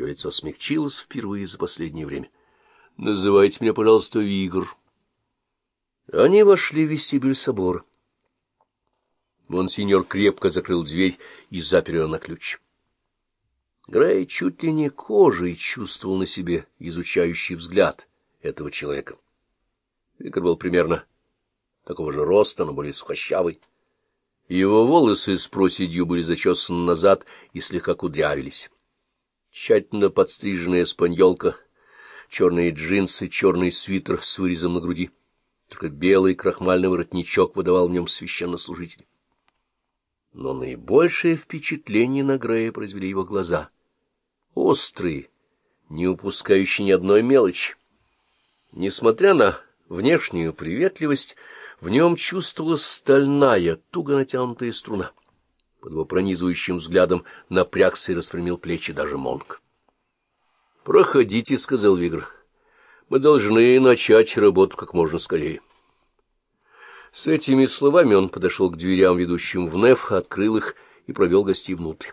Его лицо смягчилось впервые за последнее время. — Называйте меня, пожалуйста, Вигр. Они вошли в вестибюль собора. Монсеньор крепко закрыл дверь и запер ее на ключ. Грей чуть ли не кожей чувствовал на себе изучающий взгляд этого человека. Викар был примерно такого же роста, но более сухощавый. Его волосы с проседью были зачесаны назад и слегка кудрявились. Тщательно подстриженная спаньолка, черные джинсы, черный свитер с вырезом на груди. Только белый крахмальный воротничок выдавал в нем священнослужителя. Но наибольшее впечатление на Грея произвели его глаза. Острые, не упускающие ни одной мелочи. Несмотря на внешнюю приветливость, в нем чувствовалась стальная, туго натянутая струна. Под его пронизывающим взглядом напрягся и распрямил плечи даже Монг. — Проходите, — сказал Вигр. — Мы должны начать работу как можно скорее. С этими словами он подошел к дверям, ведущим в Неф, открыл их и провел гостей внутрь.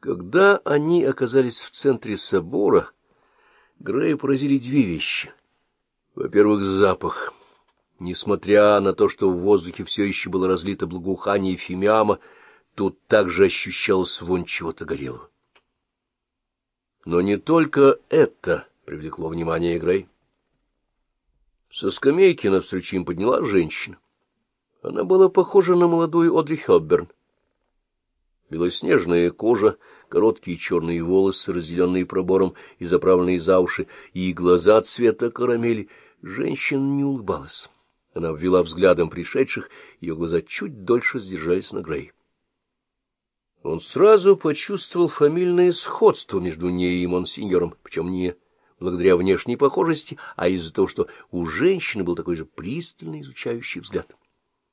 Когда они оказались в центре собора, Грея поразили две вещи. Во-первых, запах. Несмотря на то, что в воздухе все еще было разлито благоухание фимиама, тут также ощущалось вонь чего-то горелого. Но не только это привлекло внимание Грей. Со скамейки навстречу им подняла женщина. Она была похожа на молодую Одри Хёбберн. Белоснежная кожа, короткие черные волосы, разделенные пробором и заправленные за уши, и глаза цвета карамели. Женщина не улыбалась. Она ввела взглядом пришедших, ее глаза чуть дольше сдержались на Грей. Он сразу почувствовал фамильное сходство между ней и монсеньором, причем не благодаря внешней похожести, а из-за того, что у женщины был такой же пристальный изучающий взгляд.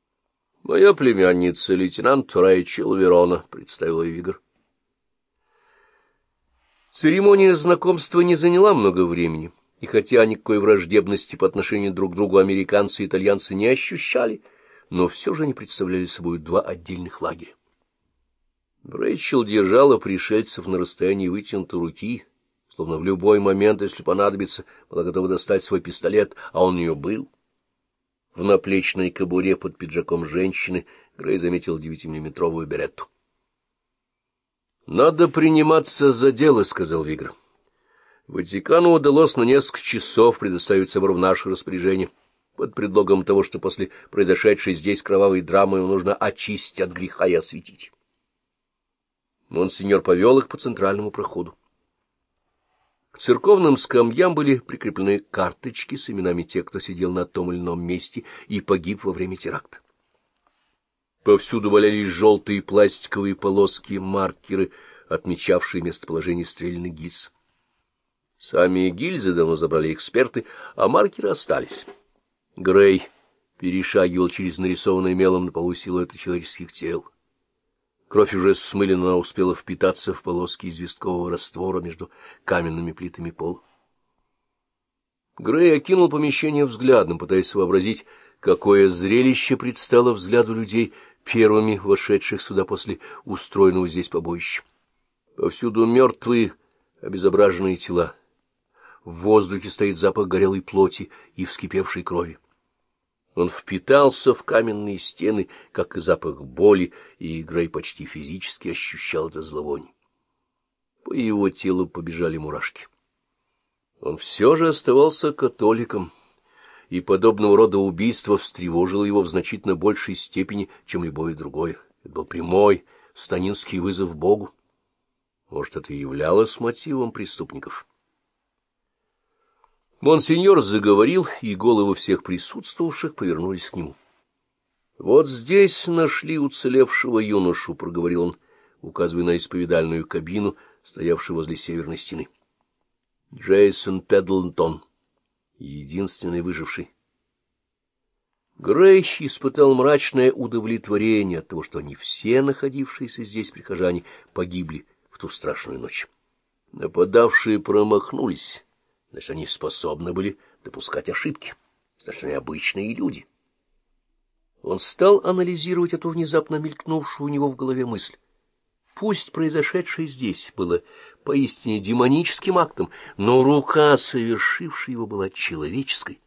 — Моя племянница, лейтенант Райчел Верона, — представила Вигр. Церемония знакомства не заняла много времени, и хотя никакой враждебности по отношению друг к другу американцы и итальянцы не ощущали, но все же они представляли собой два отдельных лагеря. Рэйчел держала пришельцев на расстоянии вытянутой руки, словно в любой момент, если понадобится, была готова достать свой пистолет, а он у нее был. В наплечной кобуре под пиджаком женщины Грей заметил девятимиллиметровую беретту. — Надо приниматься за дело, — сказал Вигр. Ватикану удалось на несколько часов предоставить собор в наше распоряжение, под предлогом того, что после произошедшей здесь кровавой драмы нужно очистить от греха и осветить. Монсеньор повел их по центральному проходу. К церковным скамьям были прикреплены карточки с именами тех, кто сидел на том или ином месте и погиб во время теракта. Повсюду валялись желтые пластиковые полоски, маркеры, отмечавшие местоположение стрельных гильз. Сами гильзы давно забрали эксперты, а маркеры остались. Грей перешагивал через нарисованные мелом на полу силуэты человеческих тел. Кровь уже смылена, успела впитаться в полоски известкового раствора между каменными плитами пола. Грей окинул помещение взглядом, пытаясь вообразить, какое зрелище предстало взгляду людей, первыми вошедших сюда после устроенного здесь побоища. Повсюду мертвые, обезображенные тела. В воздухе стоит запах горелой плоти и вскипевшей крови. Он впитался в каменные стены, как и запах боли, и Грей почти физически ощущал это зловоние. По его телу побежали мурашки. Он все же оставался католиком, и подобного рода убийство встревожило его в значительно большей степени, чем любое другое. Это был прямой станинский вызов Богу. Может, это и являлось мотивом преступников. Монсеньор заговорил, и головы всех присутствовавших повернулись к нему. — Вот здесь нашли уцелевшего юношу, — проговорил он, указывая на исповедальную кабину, стоявшую возле северной стены. — Джейсон Педлтон, единственный выживший. Грей испытал мрачное удовлетворение от того, что они все, находившиеся здесь прихожане, погибли в ту страшную ночь. Нападавшие промахнулись Значит, они способны были допускать ошибки. Значит, они обычные люди. Он стал анализировать эту внезапно мелькнувшую у него в голове мысль. Пусть произошедшее здесь было поистине демоническим актом, но рука, совершившая его, была человеческой.